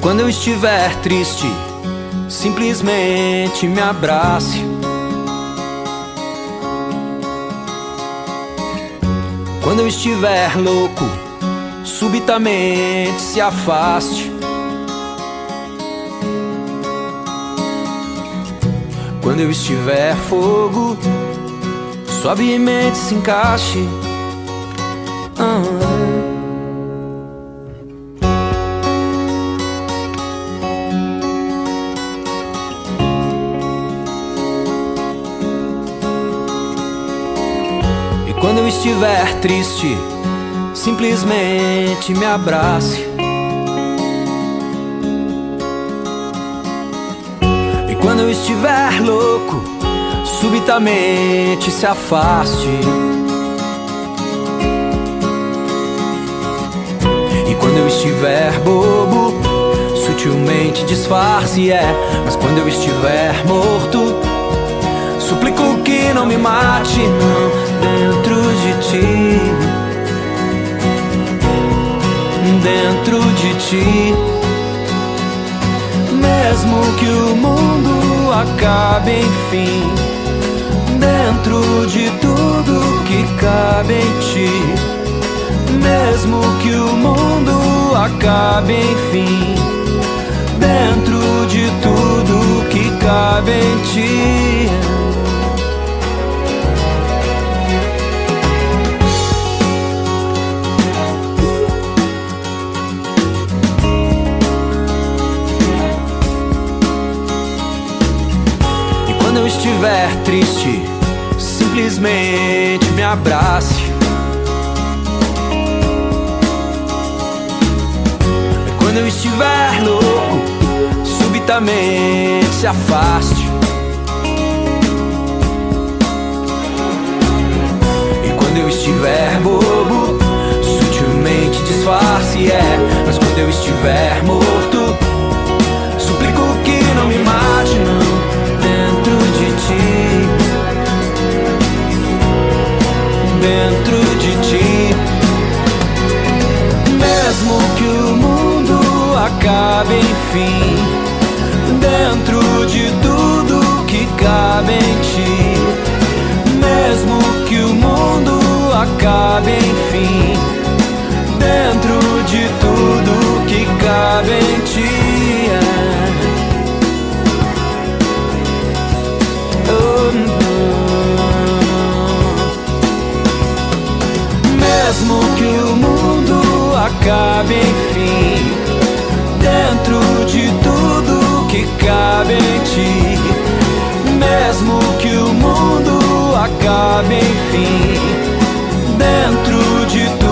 quando eu estiver triste, simplesmente me abrace. Quando eu estiver louco, subitamente se afaste. Quando eu estiver fogo, suavemente se encaixe. Ah. Quando eu estiver triste, simplesmente me abrace. E quando eu estiver louco, subitamente se afaste. E quando eu estiver bobo, sutilmente disfarce, é. Mas quando eu estiver morto, suplico que não me mate, não dentro de ti, dentro de ti. Mesmo que o mundo acabe, enfim, dentro de tudo que cabe em ti. Mesmo que o mundo acabe, enfim, dentro de tudo que cabe em ti. Estiver triste, simplesmente me abrace. Quando eu estiver louco, subitamente se afaste. E quando eu estiver bobo, sutilmente disfarce, é. Mas quando eu estiver morto, dentro de ti. Mesmo que o mundo acabe, enfim, dentro de tudo que cabe em ti. Mesmo Bem-fim, dentro de tudo.